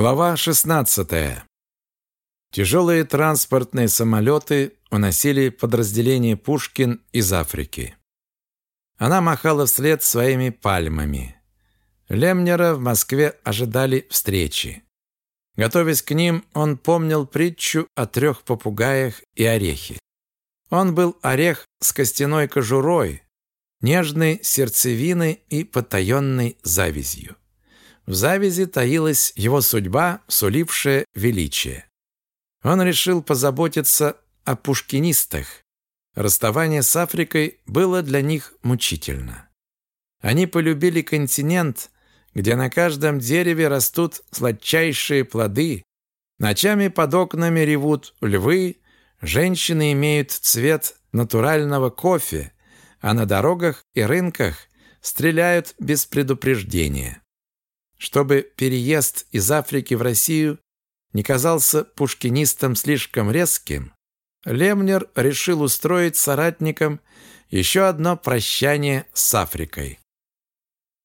Глава 16. Тяжелые транспортные самолеты уносили подразделение Пушкин из Африки. Она махала вслед своими пальмами. Лемнера в Москве ожидали встречи. Готовясь к ним, он помнил притчу о трех попугаях и орехе. Он был орех с костяной кожурой, нежной сердцевиной и потаенной завязью. В завязи таилась его судьба, сулившая величие. Он решил позаботиться о пушкинистах. Расставание с Африкой было для них мучительно. Они полюбили континент, где на каждом дереве растут сладчайшие плоды, ночами под окнами ревут львы, женщины имеют цвет натурального кофе, а на дорогах и рынках стреляют без предупреждения. Чтобы переезд из Африки в Россию не казался пушкинистам слишком резким, Лемнер решил устроить соратникам еще одно прощание с Африкой.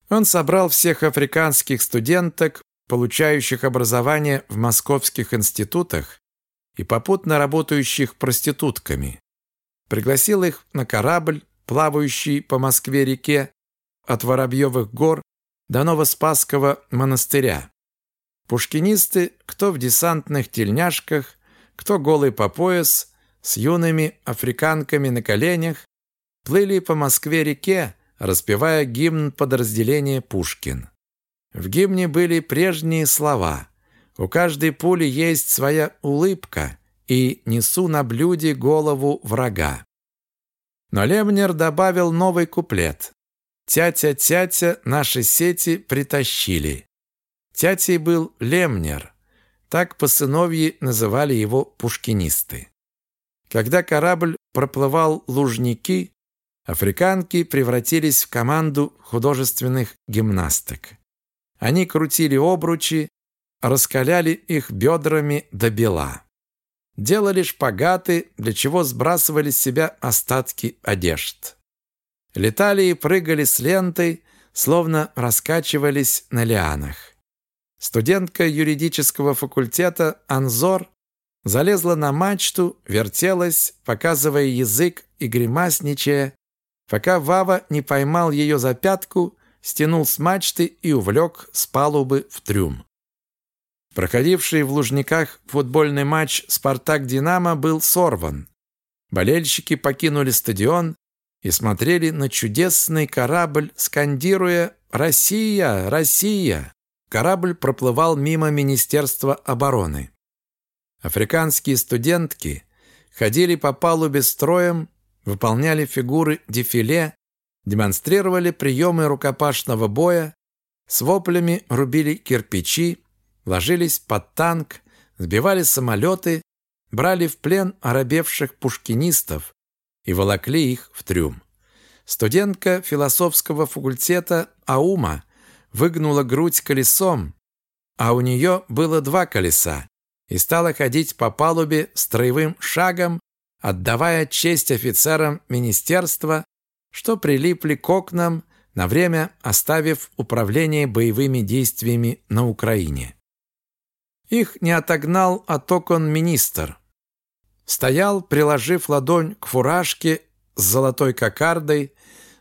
Он собрал всех африканских студенток, получающих образование в московских институтах и попутно работающих проститутками. Пригласил их на корабль, плавающий по Москве-реке от Воробьевых гор до Новоспасского монастыря. Пушкинисты, кто в десантных тельняшках, кто голый по пояс, с юными африканками на коленях, плыли по Москве-реке, распевая гимн подразделения «Пушкин». В гимне были прежние слова «У каждой пули есть своя улыбка» и «Несу на блюде голову врага». Но Лемнер добавил новый куплет Тятя-тятя наши сети притащили. Тятей был Лемнер. Так по сыновьи называли его пушкинисты. Когда корабль проплывал лужники, африканки превратились в команду художественных гимнасток. Они крутили обручи, раскаляли их бедрами до бела. Делали шпагаты, для чего сбрасывали с себя остатки одежд. Летали и прыгали с лентой, словно раскачивались на лианах. Студентка юридического факультета Анзор залезла на мачту, вертелась, показывая язык и гримасничая, пока Вава не поймал ее за пятку, стянул с мачты и увлек с палубы в трюм. Проходивший в Лужниках футбольный матч «Спартак-Динамо» был сорван. Болельщики покинули стадион, и смотрели на чудесный корабль, скандируя «Россия! Россия!». Корабль проплывал мимо Министерства обороны. Африканские студентки ходили по палубе строем, выполняли фигуры дефиле, демонстрировали приемы рукопашного боя, с воплями рубили кирпичи, ложились под танк, сбивали самолеты, брали в плен оробевших пушкинистов, и волокли их в трюм. Студентка философского факультета Аума выгнула грудь колесом, а у нее было два колеса, и стала ходить по палубе строевым шагом, отдавая честь офицерам министерства, что прилипли к окнам, на время оставив управление боевыми действиями на Украине. Их не отогнал от окон министр. Стоял, приложив ладонь к фуражке с золотой кокардой,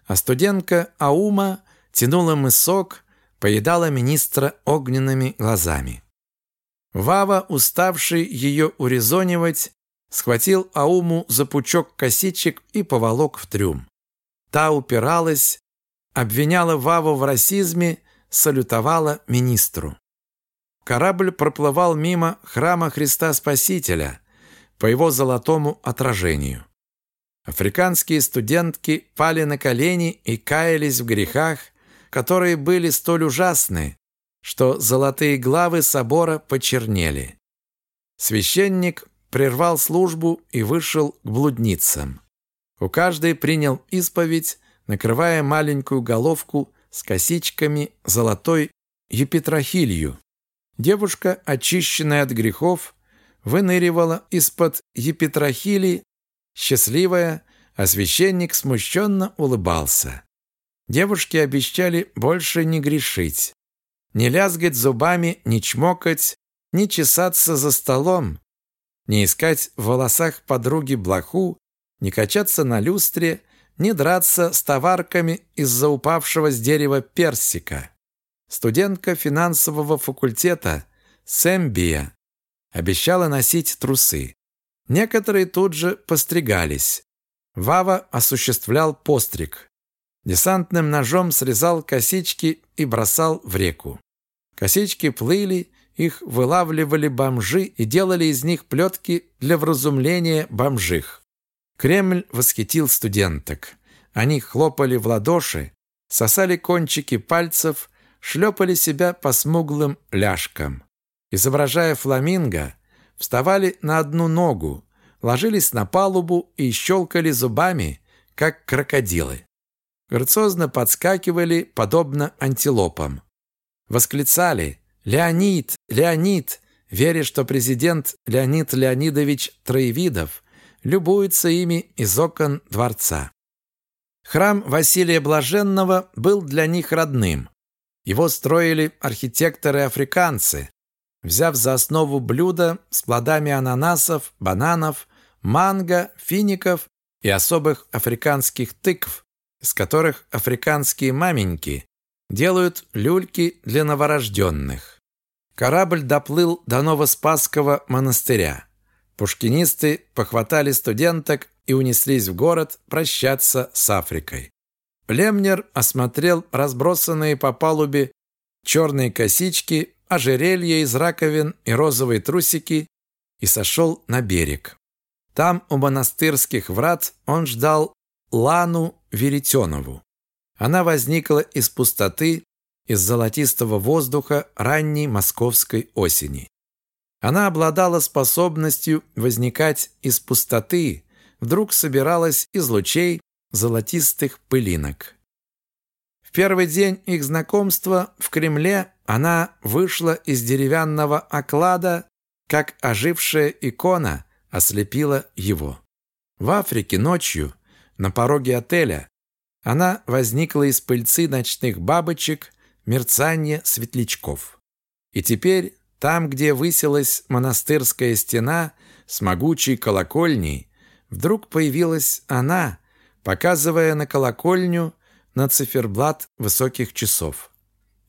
а студентка Аума тянула мысок, поедала министра огненными глазами. Вава, уставший ее урезонивать, схватил Ауму за пучок косичек и поволок в трюм. Та упиралась, обвиняла Ваву в расизме, салютовала министру. Корабль проплывал мимо храма Христа Спасителя – по его золотому отражению. Африканские студентки пали на колени и каялись в грехах, которые были столь ужасны, что золотые главы собора почернели. Священник прервал службу и вышел к блудницам. У каждой принял исповедь, накрывая маленькую головку с косичками золотой епитрахилью. Девушка, очищенная от грехов, выныривала из-под епитрахили, счастливая, а священник смущенно улыбался. Девушки обещали больше не грешить, не лязгать зубами, не чмокать, не чесаться за столом, не искать в волосах подруги блоху, не качаться на люстре, не драться с товарками из-за упавшего с дерева персика. Студентка финансового факультета Сэмбия обещала носить трусы. Некоторые тут же постригались. Вава осуществлял постриг. Десантным ножом срезал косички и бросал в реку. Косички плыли, их вылавливали бомжи и делали из них плетки для вразумления бомжих. Кремль восхитил студенток. Они хлопали в ладоши, сосали кончики пальцев, шлепали себя по смуглым ляжкам. Изображая фламинго, вставали на одну ногу, ложились на палубу и щелкали зубами, как крокодилы. Грациозно подскакивали, подобно антилопам. Восклицали «Леонид! Леонид!», веря, что президент Леонид Леонидович Троевидов любуется ими из окон дворца. Храм Василия Блаженного был для них родным. Его строили архитекторы-африканцы, взяв за основу блюда с плодами ананасов, бананов, манго, фиников и особых африканских тыкв, из которых африканские маменьки делают люльки для новорожденных. Корабль доплыл до Новоспасского монастыря. Пушкинисты похватали студенток и унеслись в город прощаться с Африкой. Племнер осмотрел разбросанные по палубе черные косички, ожерелья из раковин и розовые трусики и сошел на берег. Там, у монастырских врат, он ждал Лану Веретенову. Она возникла из пустоты, из золотистого воздуха ранней московской осени. Она обладала способностью возникать из пустоты, вдруг собиралась из лучей золотистых пылинок. Первый день их знакомства в Кремле она вышла из деревянного оклада, как ожившая икона ослепила его. В Африке ночью, на пороге отеля, она возникла из пыльцы ночных бабочек, мерцания светлячков. И теперь, там, где высилась монастырская стена с могучей колокольней, вдруг появилась она, показывая на колокольню на циферблат высоких часов.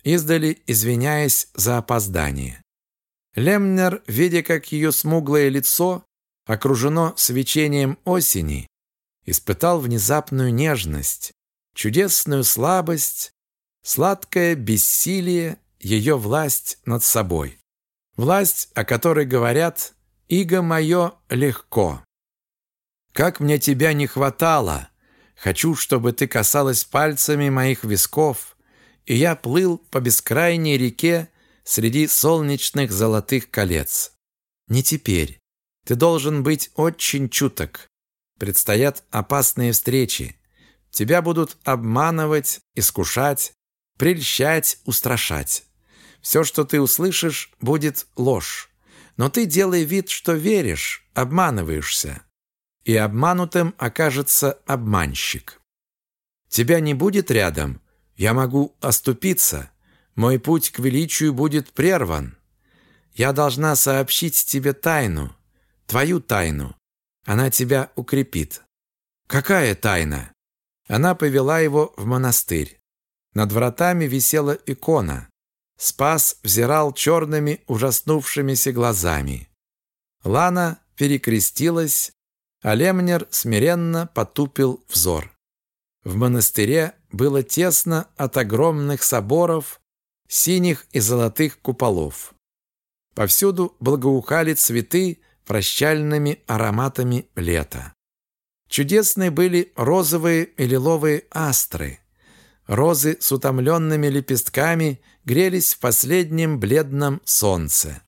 Издали, извиняясь за опоздание. Лемнер, видя, как ее смуглое лицо окружено свечением осени, испытал внезапную нежность, чудесную слабость, сладкое бессилие, ее власть над собой. Власть, о которой говорят «Иго мое легко». «Как мне тебя не хватало! Хочу, чтобы ты касалась пальцами моих висков, и я плыл по бескрайней реке среди солнечных золотых колец. Не теперь. Ты должен быть очень чуток. Предстоят опасные встречи. Тебя будут обманывать, искушать, прельщать, устрашать. Все, что ты услышишь, будет ложь. Но ты делай вид, что веришь, обманываешься. И обманутым окажется обманщик. Тебя не будет рядом. Я могу оступиться. Мой путь к величию будет прерван. Я должна сообщить тебе тайну, твою тайну. Она тебя укрепит. Какая тайна? Она повела его в монастырь. Над вратами висела икона. Спас взирал черными ужаснувшимися глазами. Лана перекрестилась, а Лемнер смиренно потупил взор. В монастыре было тесно от огромных соборов, синих и золотых куполов. Повсюду благоухали цветы прощальными ароматами лета. Чудесные были розовые и лиловые астры. Розы с утомленными лепестками грелись в последнем бледном солнце.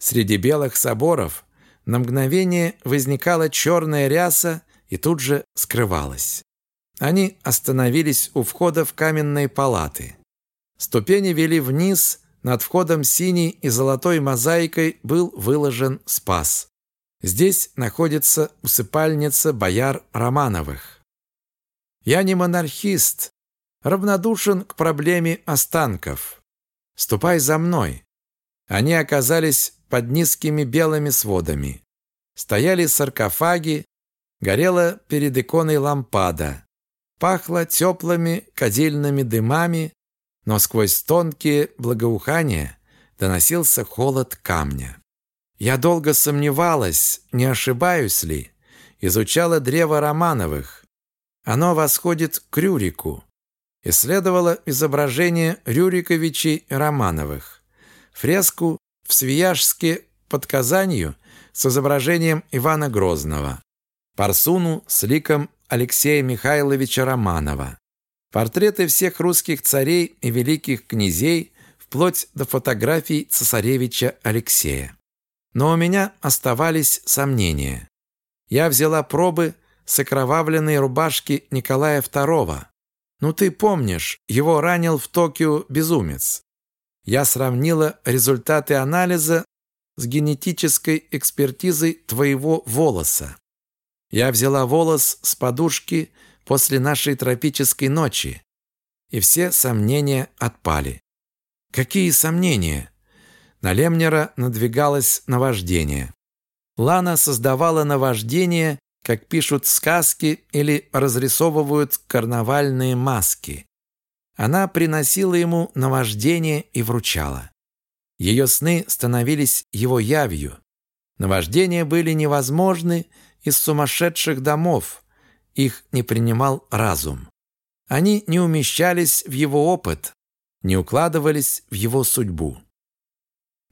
Среди белых соборов на мгновение возникала черная ряса и тут же скрывалась. Они остановились у входа в каменные палаты. Ступени вели вниз, над входом синей и золотой мозаикой был выложен спас. Здесь находится усыпальница бояр Романовых. Я не монархист, равнодушен к проблеме останков. Ступай за мной. Они оказались под низкими белыми сводами. Стояли саркофаги, горела перед иконой лампада. Пахло теплыми кадильными дымами, но сквозь тонкие благоухания доносился холод камня. Я долго сомневалась, не ошибаюсь ли, изучала древо Романовых. Оно восходит к Рюрику. Исследовала изображение Рюриковичей Романовых. Фреску в Свияжске под Казанью с изображением Ивана Грозного. Парсуну с ликом Алексея Михайловича Романова. Портреты всех русских царей и великих князей вплоть до фотографий цесаревича Алексея. Но у меня оставались сомнения. Я взяла пробы с окровавленной рубашки Николая II. Ну ты помнишь, его ранил в Токио безумец. Я сравнила результаты анализа с генетической экспертизой твоего волоса. Я взяла волос с подушки после нашей тропической ночи, и все сомнения отпали. Какие сомнения? На Лемнера надвигалось наваждение. Лана создавала наваждение, как пишут сказки или разрисовывают карнавальные маски. Она приносила ему наваждение и вручала. Ее сны становились его явью. Наваждения были невозможны из сумасшедших домов. Их не принимал разум. Они не умещались в его опыт, не укладывались в его судьбу.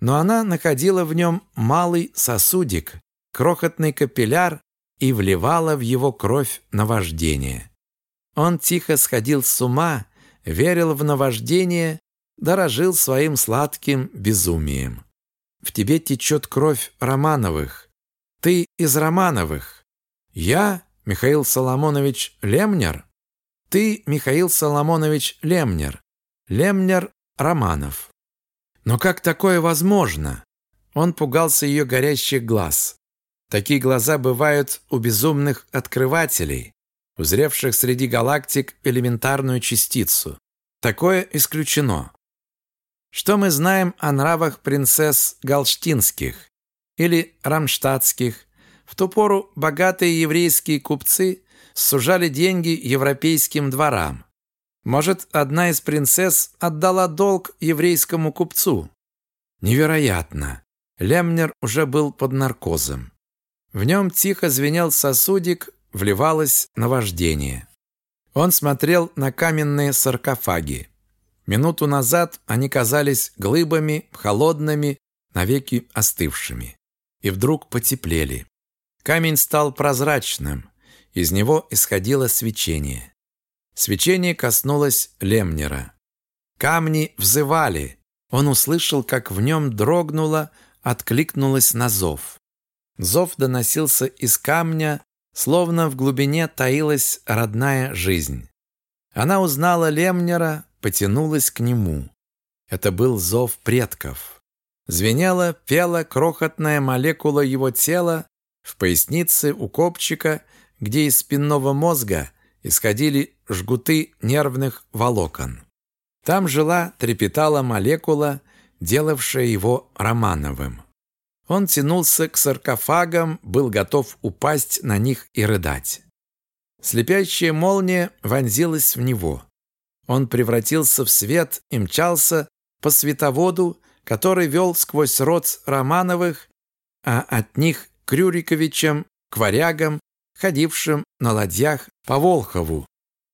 Но она находила в нем малый сосудик, крохотный капилляр и вливала в его кровь наваждение. Он тихо сходил с ума, верил в наваждение, дорожил своим сладким безумием. В тебе течет кровь Романовых. Ты из Романовых. Я, Михаил Соломонович Лемнер. Ты, Михаил Соломонович Лемнер. Лемнер Романов. Но как такое возможно? Он пугался ее горящих глаз. Такие глаза бывают у безумных открывателей, узревших среди галактик элементарную частицу. Такое исключено. Что мы знаем о нравах принцесс Галштинских или Рамштадтских? В ту пору богатые еврейские купцы сужали деньги европейским дворам. Может, одна из принцесс отдала долг еврейскому купцу? Невероятно. Лемнер уже был под наркозом. В нем тихо звенел сосудик, вливалось наваждение. Он смотрел на каменные саркофаги. Минуту назад они казались глыбами, холодными, навеки остывшими. И вдруг потеплели. Камень стал прозрачным. Из него исходило свечение. Свечение коснулось Лемнера. Камни взывали. Он услышал, как в нем дрогнуло, откликнулось на зов. Зов доносился из камня, словно в глубине таилась родная жизнь. Она узнала Лемнера, потянулась к нему. Это был зов предков. Звенела, пела крохотная молекула его тела в пояснице у копчика, где из спинного мозга исходили жгуты нервных волокон. Там жила, трепетала молекула, делавшая его Романовым. Он тянулся к саркофагам, был готов упасть на них и рыдать. Слепящая молния вонзилась в него. Он превратился в свет и мчался по световоду, который вел сквозь род Романовых, а от них к Рюриковичам, к варягам, ходившим на ладьях по Волхову,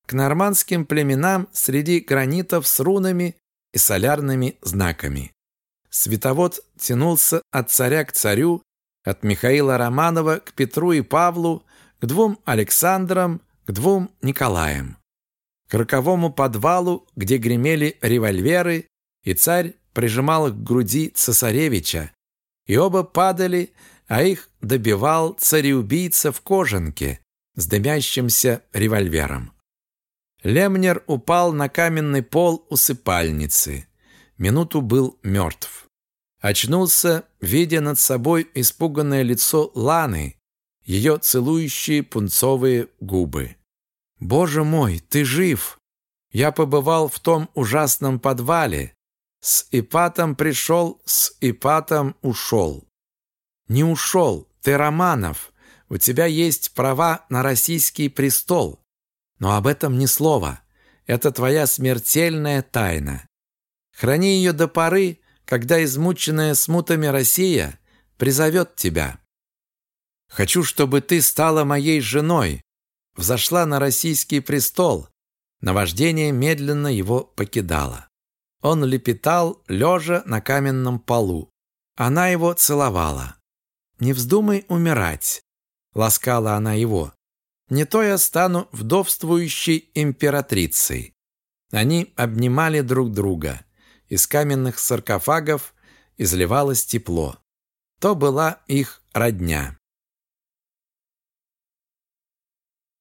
к нормандским племенам среди гранитов с рунами и солярными знаками. Световод тянулся от царя к царю, от Михаила Романова к Петру и Павлу, к двум Александрам, к двум Николаям. К роковому подвалу, где гремели револьверы, и царь прижимал к груди цесаревича, и оба падали, а их добивал цареубийца в кожанке с дымящимся револьвером. Лемнер упал на каменный пол усыпальницы. Минуту был мертв. Очнулся, видя над собой испуганное лицо Ланы, ее целующие пунцовые губы. «Боже мой, ты жив! Я побывал в том ужасном подвале. С Ипатом пришел, с Ипатом ушел. Не ушел, ты Романов. У тебя есть права на российский престол. Но об этом ни слова. Это твоя смертельная тайна. Храни ее до поры, когда измученная смутами Россия призовет тебя. Хочу, чтобы ты стала моей женой, взошла на российский престол. Наваждение медленно его покидало. Он лепетал, лежа на каменном полу. Она его целовала. «Не вздумай умирать», — ласкала она его. «Не то я стану вдовствующей императрицей». Они обнимали друг друга. Из каменных саркофагов изливалось тепло. То была их родня.